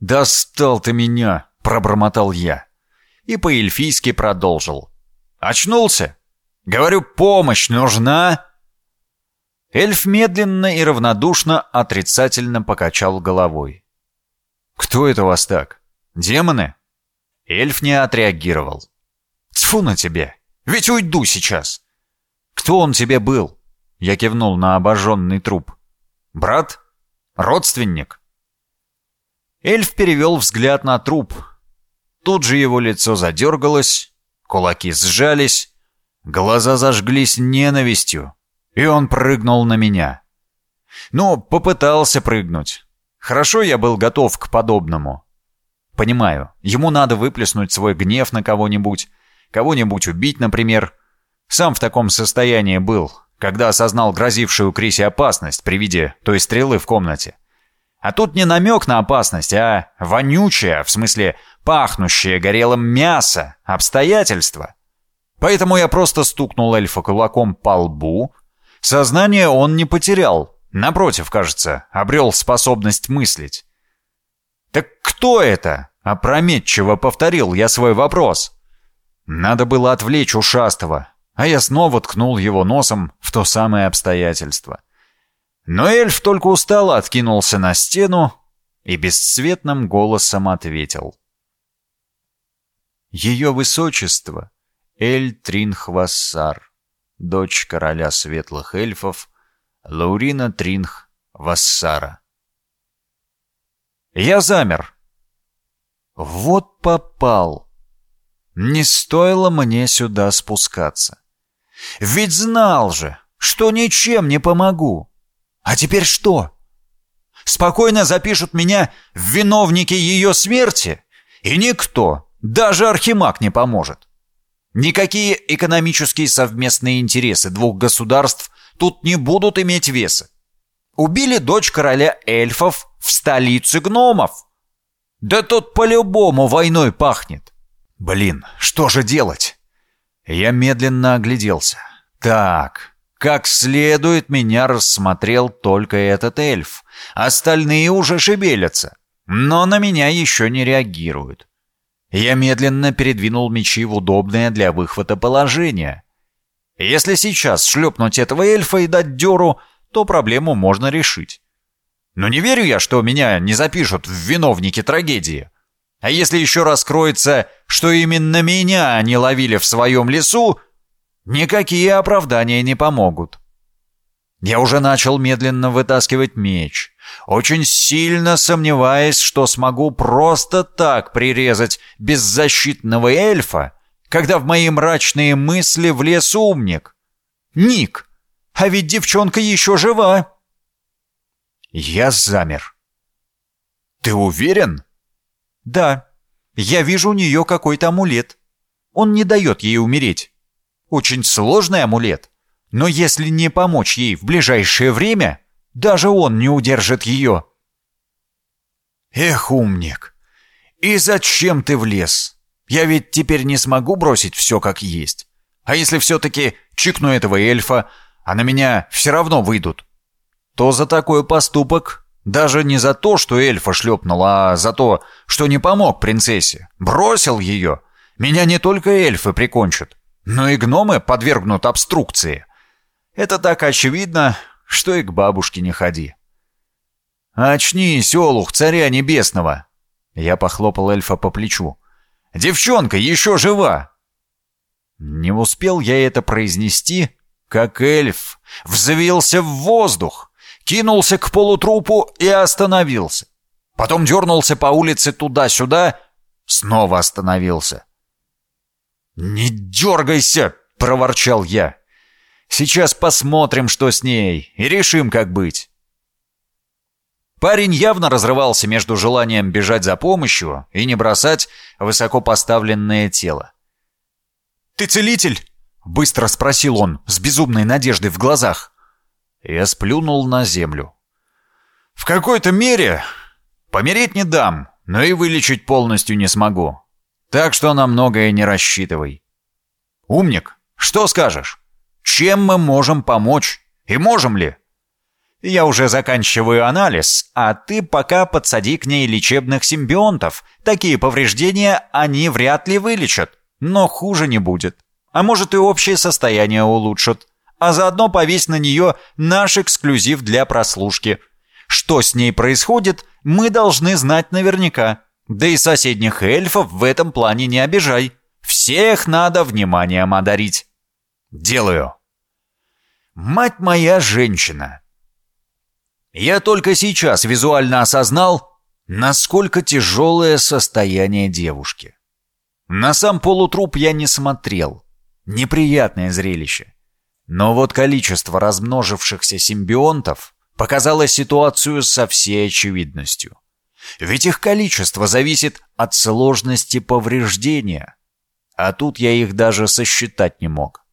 «Достал ты меня!» — пробормотал я. И по-эльфийски продолжил. «Очнулся? Говорю, помощь нужна?» Эльф медленно и равнодушно отрицательно покачал головой. «Кто это вас так? Демоны?» Эльф не отреагировал. «Тьфу на тебе! Ведь уйду сейчас!» «Кто он тебе был?» Я кивнул на обожженный труп. «Брат? Родственник?» Эльф перевел взгляд на труп. Тут же его лицо задергалось, кулаки сжались, глаза зажглись ненавистью, и он прыгнул на меня. Ну, попытался прыгнуть. Хорошо я был готов к подобному. Понимаю, ему надо выплеснуть свой гнев на кого-нибудь, кого-нибудь убить, например. Сам в таком состоянии был, когда осознал грозившую Крисе опасность при виде той стрелы в комнате. А тут не намек на опасность, а вонючее, в смысле пахнущее горелым мясо, обстоятельства. Поэтому я просто стукнул эльфа кулаком по лбу. Сознание он не потерял, Напротив, кажется, обрел способность мыслить. «Так кто это?» — опрометчиво повторил я свой вопрос. Надо было отвлечь ушастого, а я снова ткнул его носом в то самое обстоятельство. Но эльф только устало откинулся на стену и бесцветным голосом ответил. «Ее высочество Эль Тринхвассар, дочь короля светлых эльфов, Лаурина Тринх Вассара. Я замер. Вот попал. Не стоило мне сюда спускаться. Ведь знал же, что ничем не помогу. А теперь что? Спокойно запишут меня в виновники ее смерти, и никто, даже Архимаг, не поможет. Никакие экономические совместные интересы двух государств тут не будут иметь веса. Убили дочь короля эльфов в столице гномов. Да тут по-любому войной пахнет. Блин, что же делать? Я медленно огляделся. Так, как следует меня рассмотрел только этот эльф. Остальные уже шебелятся, но на меня еще не реагируют. Я медленно передвинул мечи в удобное для выхвата положение. Если сейчас шлепнуть этого эльфа и дать дёру, то проблему можно решить. Но не верю я, что меня не запишут в виновники трагедии. А если еще раскроется, что именно меня они ловили в своем лесу, никакие оправдания не помогут. Я уже начал медленно вытаскивать меч, очень сильно сомневаясь, что смогу просто так прирезать беззащитного эльфа, когда в мои мрачные мысли влез умник. Ник, а ведь девчонка еще жива. Я замер. Ты уверен? Да, я вижу у нее какой-то амулет. Он не дает ей умереть. Очень сложный амулет. Но если не помочь ей в ближайшее время, даже он не удержит ее. Эх, умник, и зачем ты влез? Я ведь теперь не смогу бросить все как есть. А если все-таки чикну этого эльфа, а на меня все равно выйдут, то за такой поступок, даже не за то, что эльфа шлепнул, а за то, что не помог принцессе, бросил ее, меня не только эльфы прикончат, но и гномы подвергнут обструкции. Это так очевидно, что и к бабушке не ходи. «Очнись, олух царя небесного!» Я похлопал эльфа по плечу. «Девчонка еще жива!» Не успел я это произнести, как эльф взвился в воздух, кинулся к полутрупу и остановился. Потом дернулся по улице туда-сюда, снова остановился. «Не дергайся!» — проворчал я. «Сейчас посмотрим, что с ней, и решим, как быть». Парень явно разрывался между желанием бежать за помощью и не бросать высоко поставленное тело. «Ты целитель?» — быстро спросил он, с безумной надеждой в глазах. Я сплюнул на землю. «В какой-то мере помереть не дам, но и вылечить полностью не смогу. Так что на многое не рассчитывай. Умник, что скажешь? Чем мы можем помочь? И можем ли?» Я уже заканчиваю анализ, а ты пока подсади к ней лечебных симбионтов. Такие повреждения они вряд ли вылечат, но хуже не будет. А может и общее состояние улучшат. А заодно повесь на нее наш эксклюзив для прослушки. Что с ней происходит, мы должны знать наверняка. Да и соседних эльфов в этом плане не обижай. Всех надо вниманием одарить. Делаю. Мать моя женщина. Я только сейчас визуально осознал, насколько тяжелое состояние девушки. На сам полутруп я не смотрел. Неприятное зрелище. Но вот количество размножившихся симбионтов показало ситуацию со всей очевидностью. Ведь их количество зависит от сложности повреждения. А тут я их даже сосчитать не мог.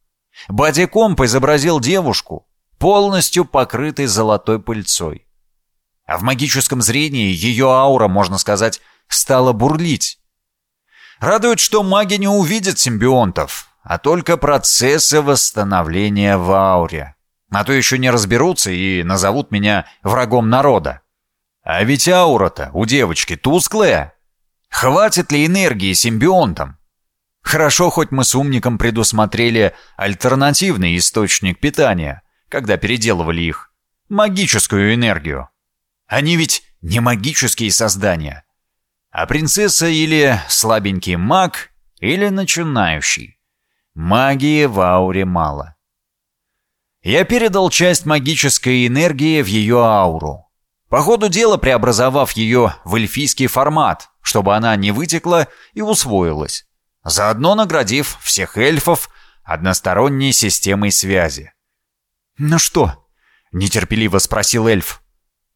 Бадикомп изобразил девушку, полностью покрытой золотой пыльцой. А в магическом зрении ее аура, можно сказать, стала бурлить. Радует, что маги не увидят симбионтов, а только процессы восстановления в ауре. А то еще не разберутся и назовут меня врагом народа. А ведь аура-то у девочки тусклая. Хватит ли энергии симбионтам? Хорошо, хоть мы с умником предусмотрели альтернативный источник питания — когда переделывали их. Магическую энергию. Они ведь не магические создания. А принцесса или слабенький маг, или начинающий. Магии в ауре мало. Я передал часть магической энергии в ее ауру. По ходу дела преобразовав ее в эльфийский формат, чтобы она не вытекла и усвоилась. Заодно наградив всех эльфов односторонней системой связи. «Ну что?» — нетерпеливо спросил эльф.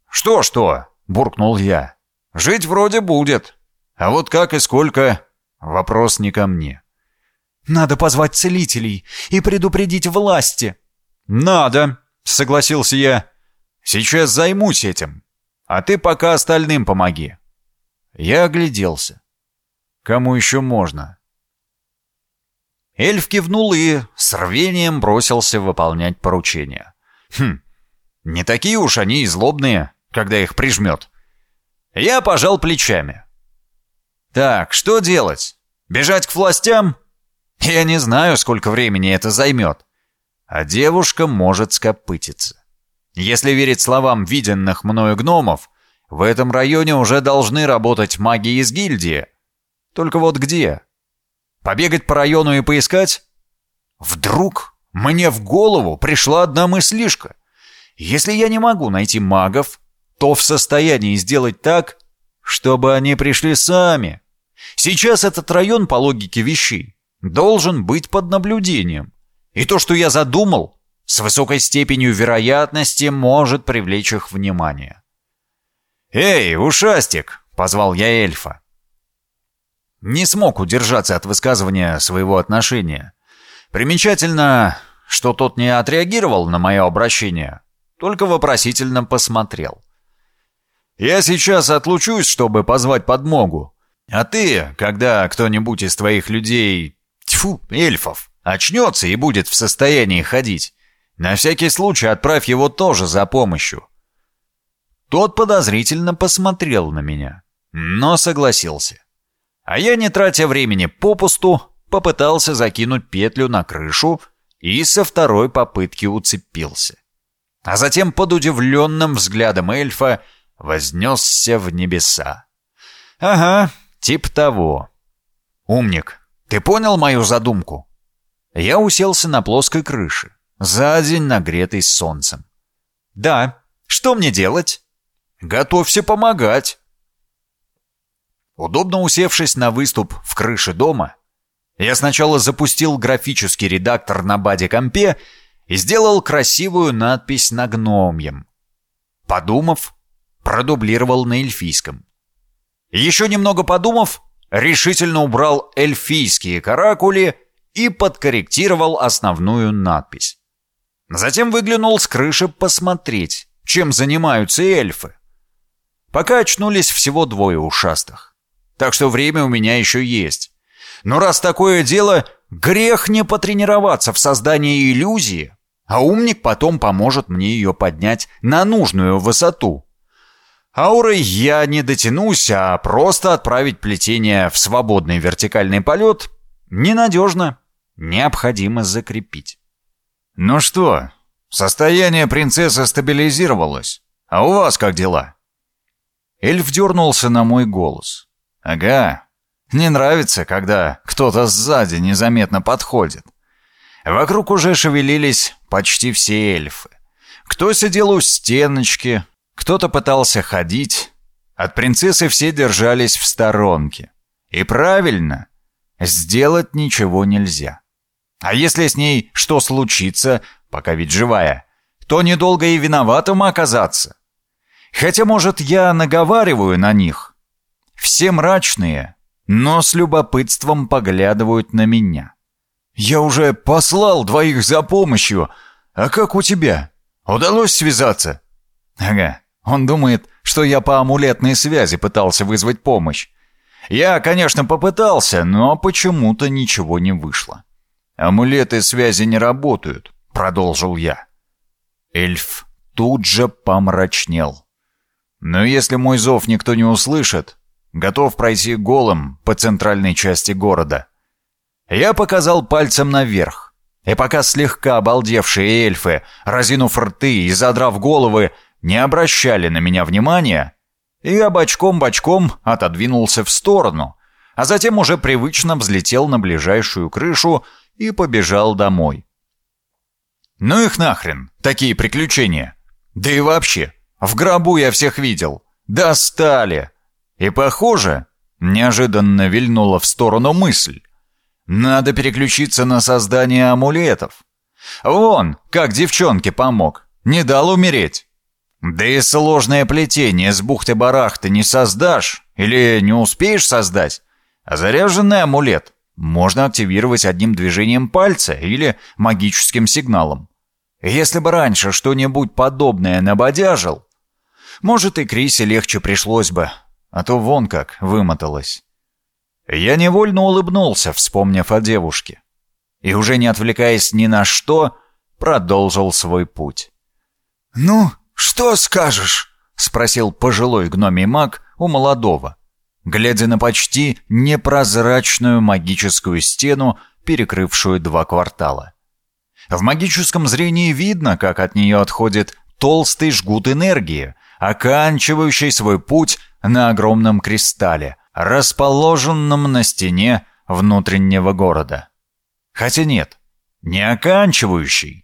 «Что-что?» — буркнул я. «Жить вроде будет. А вот как и сколько — вопрос не ко мне». «Надо позвать целителей и предупредить власти». «Надо», — согласился я. «Сейчас займусь этим. А ты пока остальным помоги». Я огляделся. Кому еще можно? Эльф кивнул и с рвением бросился выполнять поручение. Хм, не такие уж они и злобные, когда их прижмет. Я пожал плечами. Так, что делать? Бежать к властям? Я не знаю, сколько времени это займет. А девушка может скопытиться. Если верить словам виденных мною гномов, в этом районе уже должны работать маги из гильдии. Только вот где? Побегать по району и поискать? Вдруг мне в голову пришла одна мыслишка. Если я не могу найти магов, то в состоянии сделать так, чтобы они пришли сами. Сейчас этот район, по логике вещей, должен быть под наблюдением. И то, что я задумал, с высокой степенью вероятности может привлечь их внимание. «Эй, ушастик!» — позвал я эльфа. Не смог удержаться от высказывания своего отношения. Примечательно, что тот не отреагировал на мое обращение, только вопросительно посмотрел. «Я сейчас отлучусь, чтобы позвать подмогу. А ты, когда кто-нибудь из твоих людей, тьфу, эльфов, очнется и будет в состоянии ходить, на всякий случай отправь его тоже за помощью». Тот подозрительно посмотрел на меня, но согласился. А я, не тратя времени попусту, попытался закинуть петлю на крышу и со второй попытки уцепился. А затем под удивленным взглядом эльфа вознесся в небеса. Ага, тип того. Умник, ты понял мою задумку? Я уселся на плоской крыше, за день нагретый солнцем. Да, что мне делать? Готовься помогать. Удобно усевшись на выступ в крыше дома, я сначала запустил графический редактор на баде-компе и сделал красивую надпись на гномьем. Подумав, продублировал на эльфийском. Еще немного подумав, решительно убрал эльфийские каракули и подкорректировал основную надпись. Затем выглянул с крыши посмотреть, чем занимаются эльфы. Пока очнулись всего двое ушастых. Так что время у меня еще есть. Но раз такое дело, грех не потренироваться в создании иллюзии, а умник потом поможет мне ее поднять на нужную высоту. Аурой я не дотянусь, а просто отправить плетение в свободный вертикальный полет ненадежно. Необходимо закрепить. Ну что, состояние принцессы стабилизировалось. А у вас как дела? Эльф дернулся на мой голос. Ага, не нравится, когда кто-то сзади незаметно подходит. Вокруг уже шевелились почти все эльфы. Кто сидел у стеночки, кто-то пытался ходить. От принцессы все держались в сторонке. И правильно, сделать ничего нельзя. А если с ней что случится, пока ведь живая, то недолго и виноватым оказаться. Хотя, может, я наговариваю на них. Все мрачные, но с любопытством поглядывают на меня. «Я уже послал двоих за помощью. А как у тебя? Удалось связаться?» «Ага, он думает, что я по амулетной связи пытался вызвать помощь. Я, конечно, попытался, но почему-то ничего не вышло. Амулеты связи не работают», — продолжил я. Эльф тут же помрачнел. «Но если мой зов никто не услышит, готов пройти голым по центральной части города». Я показал пальцем наверх. И пока слегка обалдевшие эльфы, разинув рты и задрав головы, не обращали на меня внимания, я бочком-бочком отодвинулся в сторону, а затем уже привычно взлетел на ближайшую крышу и побежал домой. Ну их нахрен, такие приключения. Да и вообще, в гробу я всех видел. Достали. И похоже, неожиданно вильнула в сторону мысль. Надо переключиться на создание амулетов. Вон, как девчонке помог. Не дал умереть. Да и сложное плетение с бухты-барахты не создашь или не успеешь создать. А заряженный амулет можно активировать одним движением пальца или магическим сигналом. Если бы раньше что-нибудь подобное набодяжил, может и Крисе легче пришлось бы, а то вон как вымоталась. Я невольно улыбнулся, вспомнив о девушке. И уже не отвлекаясь ни на что, продолжил свой путь. «Ну, что скажешь?» — спросил пожилой гномий маг у молодого, глядя на почти непрозрачную магическую стену, перекрывшую два квартала. В магическом зрении видно, как от нее отходит толстый жгут энергии, оканчивающий свой путь на огромном кристалле — расположенном на стене внутреннего города. Хотя нет, не оканчивающий.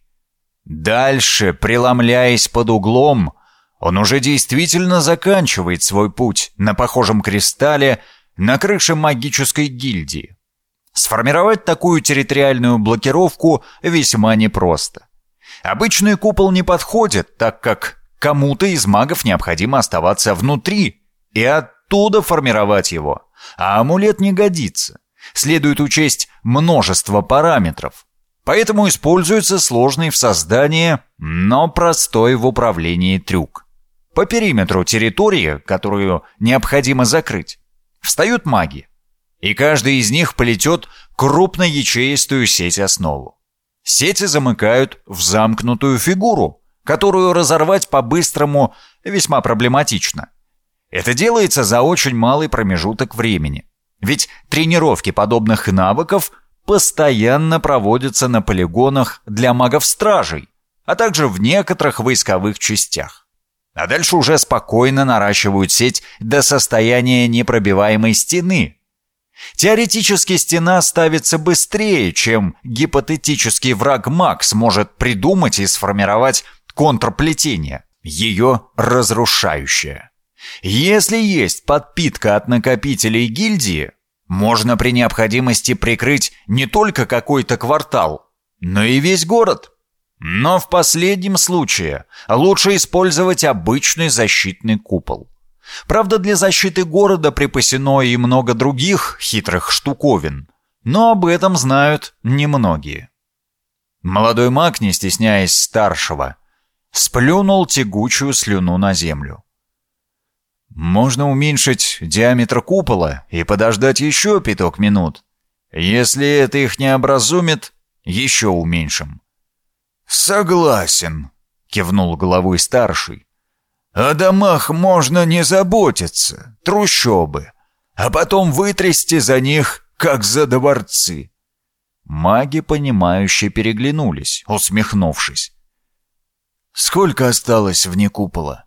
Дальше, преломляясь под углом, он уже действительно заканчивает свой путь на похожем кристалле на крыше магической гильдии. Сформировать такую территориальную блокировку весьма непросто. Обычный купол не подходит, так как кому-то из магов необходимо оставаться внутри и от оттуда формировать его. А амулет не годится. Следует учесть множество параметров. Поэтому используется сложный в создании, но простой в управлении трюк. По периметру территории, которую необходимо закрыть, встают маги. И каждый из них плетет крупноячеистую сеть основу. Сети замыкают в замкнутую фигуру, которую разорвать по-быстрому весьма проблематично. Это делается за очень малый промежуток времени. Ведь тренировки подобных навыков постоянно проводятся на полигонах для магов-стражей, а также в некоторых войсковых частях. а дальше уже спокойно наращивают сеть до состояния непробиваемой стены. Теоретически стена ставится быстрее, чем гипотетический враг Макс может придумать и сформировать контрплетение, ее разрушающее. Если есть подпитка от накопителей гильдии, можно при необходимости прикрыть не только какой-то квартал, но и весь город. Но в последнем случае лучше использовать обычный защитный купол. Правда, для защиты города припасено и много других хитрых штуковин, но об этом знают немногие. Молодой маг, не стесняясь старшего, сплюнул тягучую слюну на землю. Можно уменьшить диаметр купола и подождать еще пяток минут. Если это их не образумит, еще уменьшим. «Согласен», — кивнул головой старший. «О домах можно не заботиться, трущобы, а потом вытрясти за них, как за дворцы». Маги, понимающе переглянулись, усмехнувшись. «Сколько осталось вне купола?»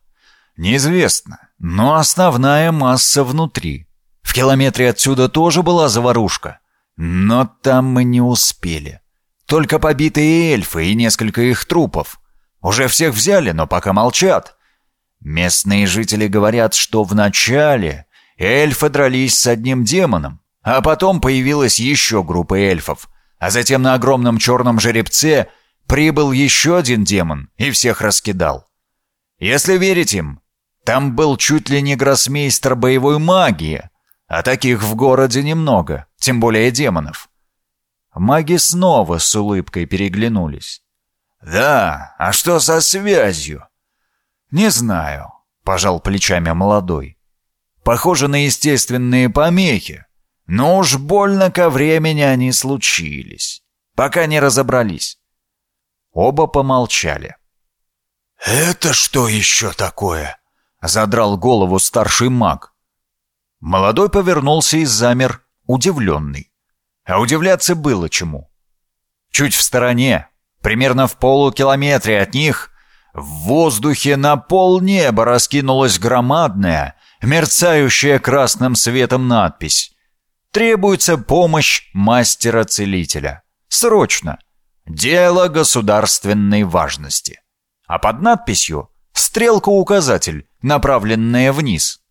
«Неизвестно, но основная масса внутри. В километре отсюда тоже была заварушка, но там мы не успели». Только побитые эльфы и несколько их трупов. Уже всех взяли, но пока молчат. Местные жители говорят, что вначале эльфы дрались с одним демоном, а потом появилась еще группа эльфов, а затем на огромном черном жеребце прибыл еще один демон и всех раскидал. Если верить им, там был чуть ли не гроссмейстер боевой магии, а таких в городе немного, тем более демонов. Маги снова с улыбкой переглянулись. «Да, а что со связью?» «Не знаю», — пожал плечами молодой. «Похоже на естественные помехи, но уж больно ко времени они случились, пока не разобрались». Оба помолчали. «Это что еще такое?» — задрал голову старший маг. Молодой повернулся и замер, удивленный. А удивляться было чему. Чуть в стороне, примерно в полукилометре от них, в воздухе на полнеба раскинулась громадная, мерцающая красным светом надпись. «Требуется помощь мастера-целителя. Срочно. Дело государственной важности». А под надписью стрелка-указатель, направленная вниз.